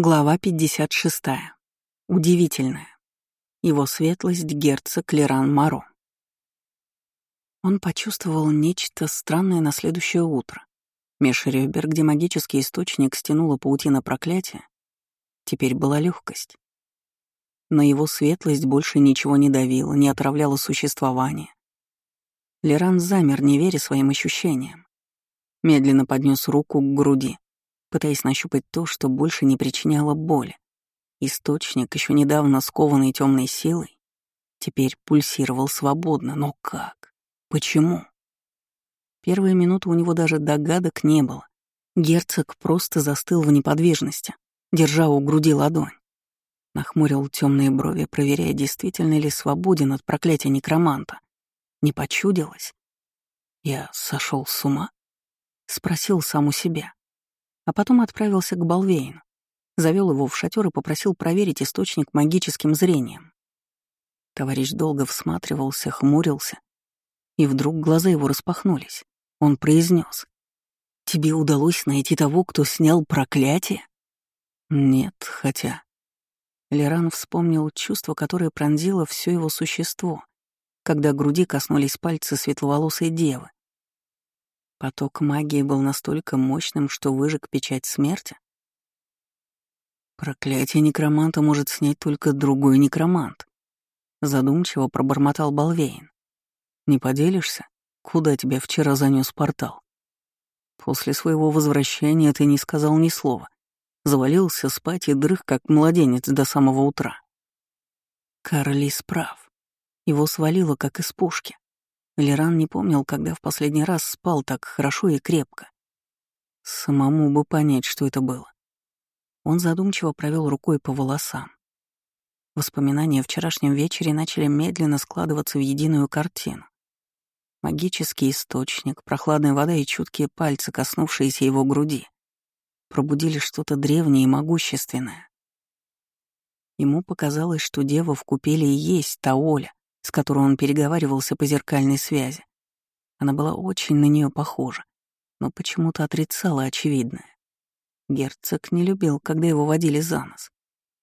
Глава 56. Удивительная. Его светлость герцог Леран Маро. Он почувствовал нечто странное на следующее утро. Меж ребер, где магический источник стянула паутина проклятия, теперь была легкость. Но его светлость больше ничего не давила, не отравляла существование. Леран замер, не веря своим ощущениям. Медленно поднес руку к груди, пытаясь нащупать то, что больше не причиняло боли. Источник, еще недавно скованный темной силой, теперь пульсировал свободно, но как? Почему? Первые минуты у него даже догадок не было. Герцог просто застыл в неподвижности, держа у груди ладонь. Нахмурил темные брови, проверяя, действительно ли свободен от проклятия некроманта. Не почудилось? Я сошел с ума? Спросил сам у себя а потом отправился к Балвейну, завел его в шатер и попросил проверить источник магическим зрением. Товарищ долго всматривался, хмурился, и вдруг глаза его распахнулись. Он произнес: «Тебе удалось найти того, кто снял проклятие?» «Нет, хотя...» Леран вспомнил чувство, которое пронзило все его существо, когда груди коснулись пальцы светловолосой девы, Поток магии был настолько мощным, что выжег печать смерти. Проклятие некроманта может снять только другой некромант. Задумчиво пробормотал Балвейн. Не поделишься, куда тебя вчера занес портал? После своего возвращения ты не сказал ни слова. Завалился спать и дрых, как младенец до самого утра. Карлис прав. Его свалило, как из пушки. Леран не помнил, когда в последний раз спал так хорошо и крепко. Самому бы понять, что это было. Он задумчиво провел рукой по волосам. Воспоминания о вчерашнем вечере начали медленно складываться в единую картину. Магический источник, прохладная вода и чуткие пальцы, коснувшиеся его груди, пробудили что-то древнее и могущественное. Ему показалось, что дева в купели и есть та Оля, с которой он переговаривался по зеркальной связи. Она была очень на нее похожа, но почему-то отрицала очевидное. Герцог не любил, когда его водили за нос.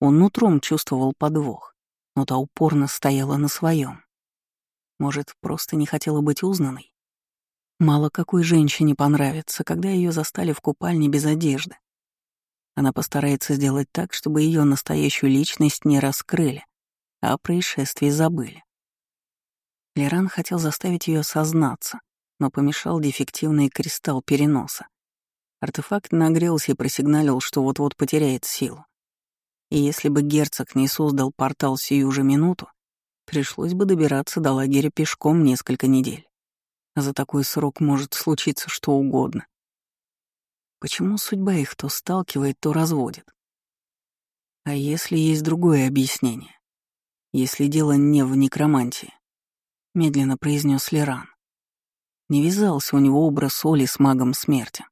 Он нутром чувствовал подвох, но та упорно стояла на своем. Может, просто не хотела быть узнанной? Мало какой женщине понравится, когда ее застали в купальне без одежды. Она постарается сделать так, чтобы ее настоящую личность не раскрыли, а о происшествии забыли. Леран хотел заставить ее сознаться, но помешал дефективный кристалл переноса. Артефакт нагрелся и просигналил, что вот-вот потеряет силу. И если бы герцог не создал портал сию же минуту, пришлось бы добираться до лагеря пешком несколько недель. За такой срок может случиться что угодно. Почему судьба их то сталкивает, то разводит? А если есть другое объяснение? Если дело не в некромантии? — медленно произнес Леран. Не вязался у него образ Оли с магом смерти.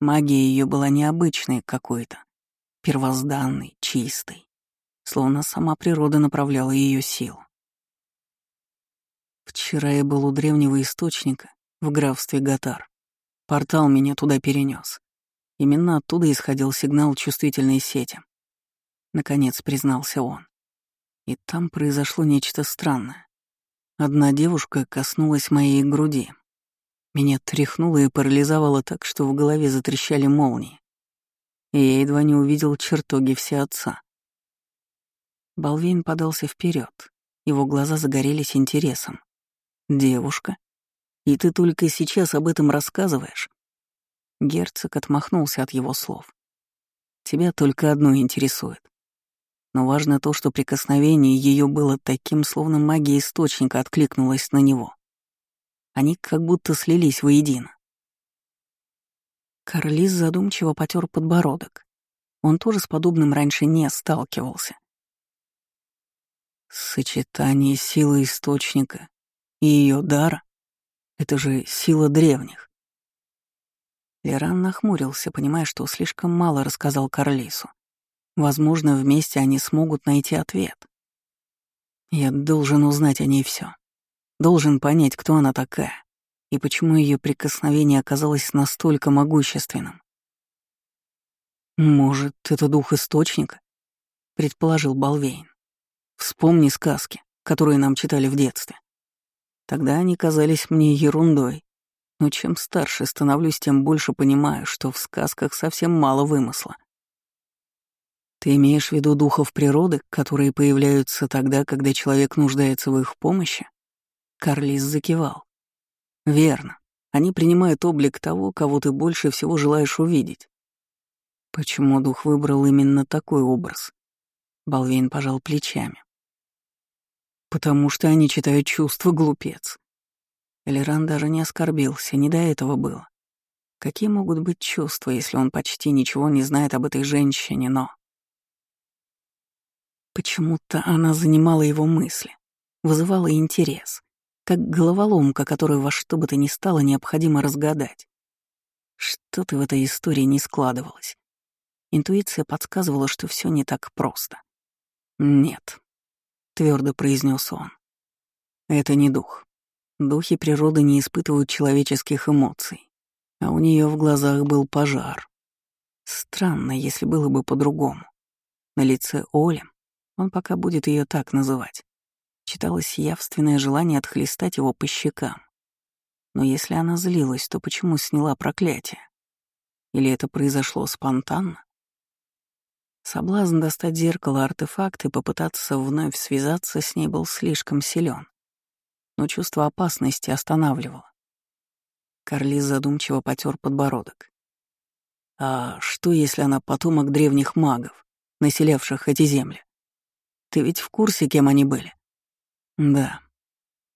Магия ее была необычной какой-то, первозданной, чистой, словно сама природа направляла ее силу. Вчера я был у древнего источника в графстве Гатар. Портал меня туда перенес. Именно оттуда исходил сигнал чувствительной сети. Наконец признался он. И там произошло нечто странное. Одна девушка коснулась моей груди. Меня тряхнуло и парализовало так, что в голове затрещали молнии. И я едва не увидел чертоги все отца. Балвейн подался вперед, его глаза загорелись интересом. «Девушка? И ты только сейчас об этом рассказываешь?» Герцог отмахнулся от его слов. «Тебя только одно интересует но важно то, что прикосновение ее было таким, словно магия источника откликнулась на него. Они как будто слились воедино. Карлис задумчиво потер подбородок. Он тоже с подобным раньше не сталкивался. Сочетание силы источника и ее дара — это же сила древних. Леран нахмурился, понимая, что слишком мало рассказал Карлису. Возможно, вместе они смогут найти ответ. Я должен узнать о ней все. Должен понять, кто она такая и почему ее прикосновение оказалось настолько могущественным. «Может, это дух источника?» — предположил Балвейн. «Вспомни сказки, которые нам читали в детстве. Тогда они казались мне ерундой, но чем старше становлюсь, тем больше понимаю, что в сказках совсем мало вымысла. Ты имеешь в виду духов природы, которые появляются тогда, когда человек нуждается в их помощи? Карлис закивал. Верно. Они принимают облик того, кого ты больше всего желаешь увидеть. Почему дух выбрал именно такой образ? Балвейн пожал плечами. Потому что они читают чувства, глупец. Элиран даже не оскорбился, не до этого было. Какие могут быть чувства, если он почти ничего не знает об этой женщине, но... Почему-то она занимала его мысли, вызывала интерес, как головоломка, которую во что бы то ни стало необходимо разгадать. Что-то в этой истории не складывалось. Интуиция подсказывала, что все не так просто. «Нет», — твердо произнес он. «Это не дух. Духи природы не испытывают человеческих эмоций, а у нее в глазах был пожар. Странно, если было бы по-другому. На лице Оли, он пока будет ее так называть, читалось явственное желание отхлестать его по щекам. Но если она злилась, то почему сняла проклятие? Или это произошло спонтанно? Соблазн достать зеркало артефакт и попытаться вновь связаться с ней был слишком силен, но чувство опасности останавливало. Карлиз задумчиво потер подбородок. «А что, если она потомок древних магов, населявших эти земли? Ты ведь в курсе, кем они были?» «Да».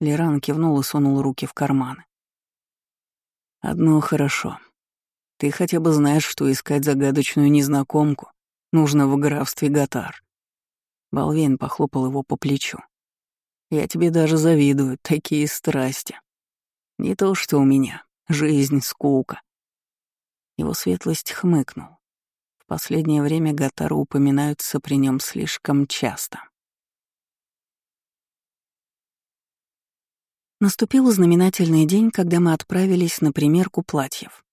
Леран кивнул и сунул руки в карманы. «Одно хорошо. Ты хотя бы знаешь, что искать загадочную незнакомку нужно в графстве Гатар. Балвейн похлопал его по плечу. Я тебе даже завидую, такие страсти. Не то, что у меня. Жизнь — скука. Его светлость хмыкнул. В последнее время Гатары упоминаются при нем слишком часто. Наступил знаменательный день, когда мы отправились на примерку платьев.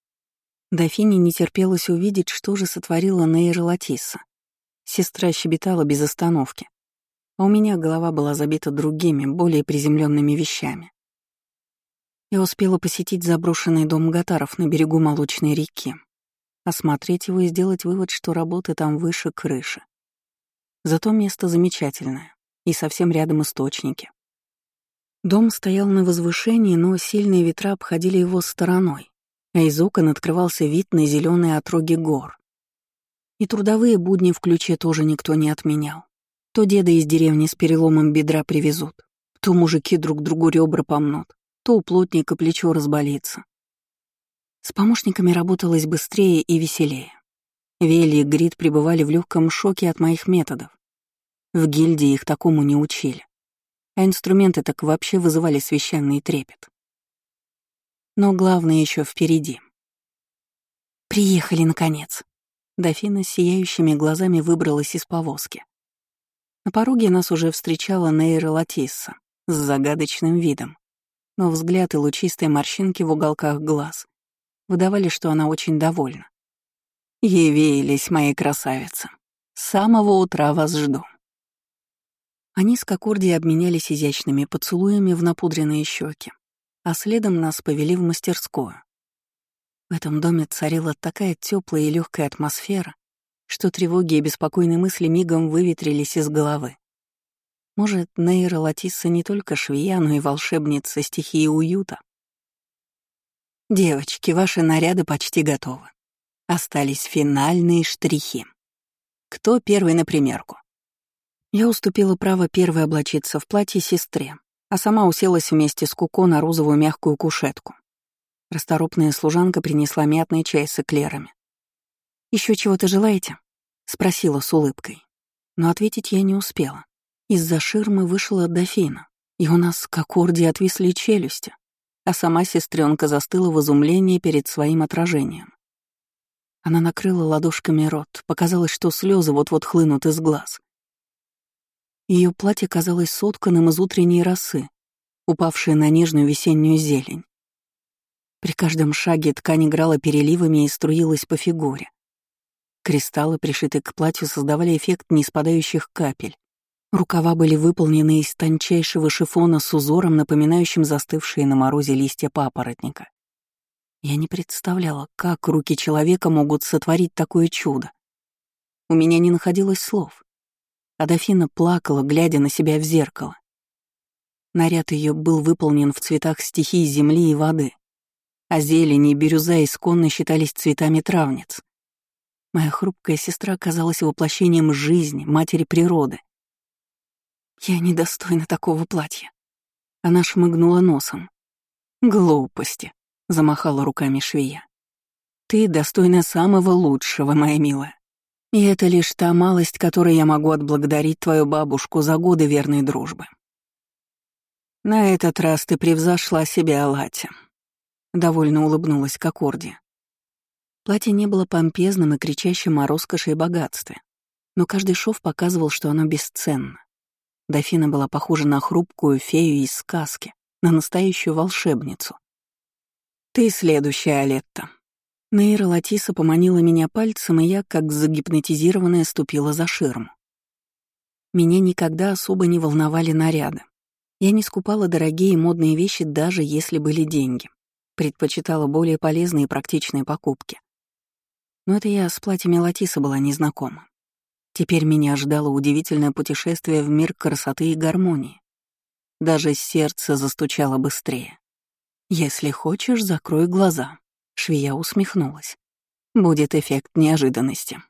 Дофине не терпелось увидеть, что же сотворила Нейра Латиса. Сестра щебетала без остановки. А у меня голова была забита другими, более приземленными вещами. Я успела посетить заброшенный дом Гатаров на берегу Молочной реки, осмотреть его и сделать вывод, что работы там выше крыши. Зато место замечательное, и совсем рядом источники. Дом стоял на возвышении, но сильные ветра обходили его стороной, а из окон открывался вид на зеленые отроги гор. И трудовые будни в ключе тоже никто не отменял. То деда из деревни с переломом бедра привезут, то мужики друг другу ребра помнут, то у плотника плечо разболится. С помощниками работалось быстрее и веселее. Вели и Грит пребывали в легком шоке от моих методов. В гильдии их такому не учили. А инструменты так вообще вызывали священный трепет. Но главное еще впереди. «Приехали, наконец!» Дофина с сияющими глазами выбралась из повозки. На пороге нас уже встречала Нейра Латисса с загадочным видом, но взгляд и лучистые морщинки в уголках глаз выдавали, что она очень довольна. «Явились, мои красавицы. С самого утра вас жду». Они с Кокорди обменялись изящными поцелуями в напудренные щеки, а следом нас повели в мастерскую. В этом доме царила такая теплая и легкая атмосфера, что тревоги и беспокойные мысли мигом выветрились из головы. Может, Нейра Латисса не только швея, но и волшебница стихии уюта? Девочки, ваши наряды почти готовы. Остались финальные штрихи. Кто первый на примерку? Я уступила право первой облачиться в платье сестре, а сама уселась вместе с Куко на розовую мягкую кушетку. Расторопная служанка принесла мятный чай с эклерами. Еще чего-то желаете?» — спросила с улыбкой. Но ответить я не успела. Из-за ширмы вышла дофина, и у нас к аккорде отвисли челюсти, а сама сестренка застыла в изумлении перед своим отражением. Она накрыла ладошками рот, показалось, что слезы вот-вот хлынут из глаз. Ее платье казалось сотканным из утренней росы, упавшей на нежную весеннюю зелень. При каждом шаге ткань играла переливами и струилась по фигуре. Кристаллы, пришитые к платью, создавали эффект неспадающих капель. Рукава были выполнены из тончайшего шифона с узором, напоминающим застывшие на морозе листья папоротника. Я не представляла, как руки человека могут сотворить такое чудо. У меня не находилось слов. А дофина плакала, глядя на себя в зеркало. Наряд ее был выполнен в цветах стихий земли и воды, а зелень и бирюза исконно считались цветами травниц. Моя хрупкая сестра оказалась воплощением жизни, матери природы. Я недостойна такого платья. Она шмыгнула носом. Глупости, замахала руками швея. Ты достойна самого лучшего, моя милая. И это лишь та малость, которой я могу отблагодарить твою бабушку за годы верной дружбы. На этот раз ты превзошла себя, Латя. Довольно улыбнулась к аккорде. Платье не было помпезным и кричащим о роскоши и богатстве, но каждый шов показывал, что оно бесценно. Дофина была похожа на хрупкую фею из сказки, на настоящую волшебницу. «Ты следующая, Алетта». Нейра Латиса поманила меня пальцем, и я, как загипнотизированная, ступила за ширму. Меня никогда особо не волновали наряды. Я не скупала дорогие модные вещи, даже если были деньги. Предпочитала более полезные и практичные покупки. Но это я с платьями Латиса была незнакома. Теперь меня ждало удивительное путешествие в мир красоты и гармонии. Даже сердце застучало быстрее. «Если хочешь, закрой глаза», — швея усмехнулась. «Будет эффект неожиданности».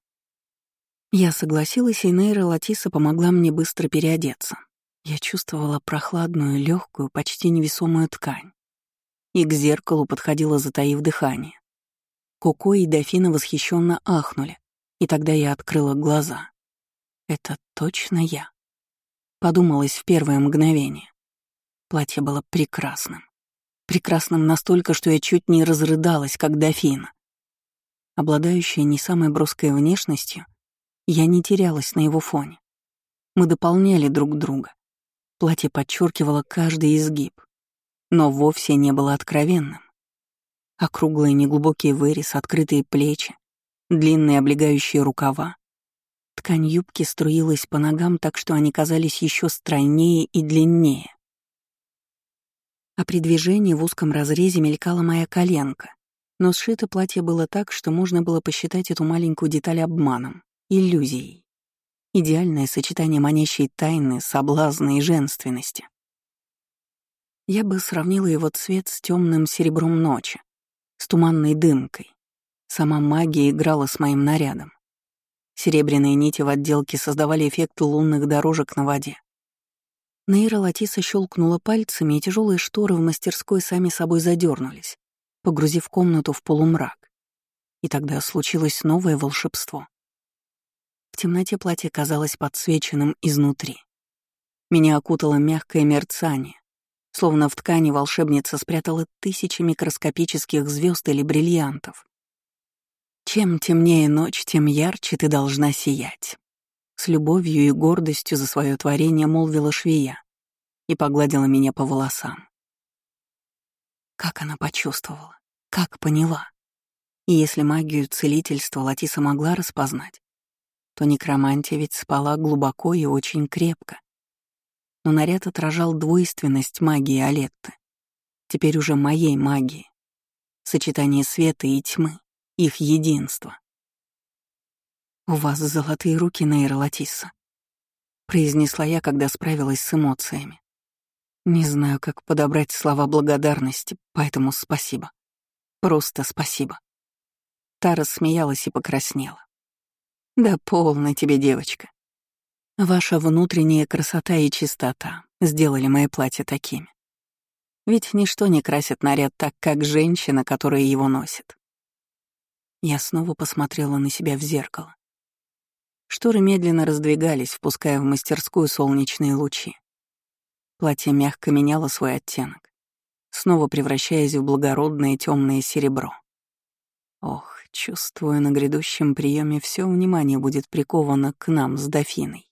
Я согласилась, и Нейра Латиса помогла мне быстро переодеться. Я чувствовала прохладную, легкую, почти невесомую ткань. И к зеркалу подходила, затаив дыхание. Коко и дофина восхищенно ахнули, и тогда я открыла глаза. Это точно я. Подумалось в первое мгновение. Платье было прекрасным. Прекрасным настолько, что я чуть не разрыдалась, как дофина. Обладающая не самой броской внешностью, я не терялась на его фоне. Мы дополняли друг друга, Платье подчеркивало каждый изгиб, но вовсе не было откровенным. Округлый неглубокий вырез, открытые плечи, длинные облегающие рукава. Ткань юбки струилась по ногам так, что они казались еще стройнее и длиннее. А при движении в узком разрезе мелькала моя коленка, но сшито платье было так, что можно было посчитать эту маленькую деталь обманом, иллюзией. Идеальное сочетание манящей тайны, соблазна и женственности. Я бы сравнила его цвет с темным серебром ночи, с туманной дымкой. Сама магия играла с моим нарядом. Серебряные нити в отделке создавали эффект лунных дорожек на воде. Нейра Латиса щелкнула пальцами, и тяжелые шторы в мастерской сами собой задернулись, погрузив комнату в полумрак. И тогда случилось новое волшебство. В темноте платье казалось подсвеченным изнутри. Меня окутало мягкое мерцание, словно в ткани волшебница спрятала тысячи микроскопических звезд или бриллиантов. Чем темнее ночь, тем ярче ты должна сиять. С любовью и гордостью за свое творение молвила швея и погладила меня по волосам. Как она почувствовала, как поняла. И если магию целительства Латиса могла распознать, то некромантия ведь спала глубоко и очень крепко. Но наряд отражал двойственность магии Алетты. Теперь уже моей магии. Сочетание света и тьмы, их единство. «У вас золотые руки, Нейра Латисса», — произнесла я, когда справилась с эмоциями. Не знаю, как подобрать слова благодарности, поэтому спасибо. Просто спасибо. Та рассмеялась и покраснела. Да полно тебе, девочка. Ваша внутренняя красота и чистота сделали мои платья такими. Ведь ничто не красит наряд так, как женщина, которая его носит. Я снова посмотрела на себя в зеркало. Шторы медленно раздвигались, впуская в мастерскую солнечные лучи. Платье мягко меняло свой оттенок, снова превращаясь в благородное темное серебро. Ох, Чувствую, на грядущем приеме все внимание будет приковано к нам с дофиной.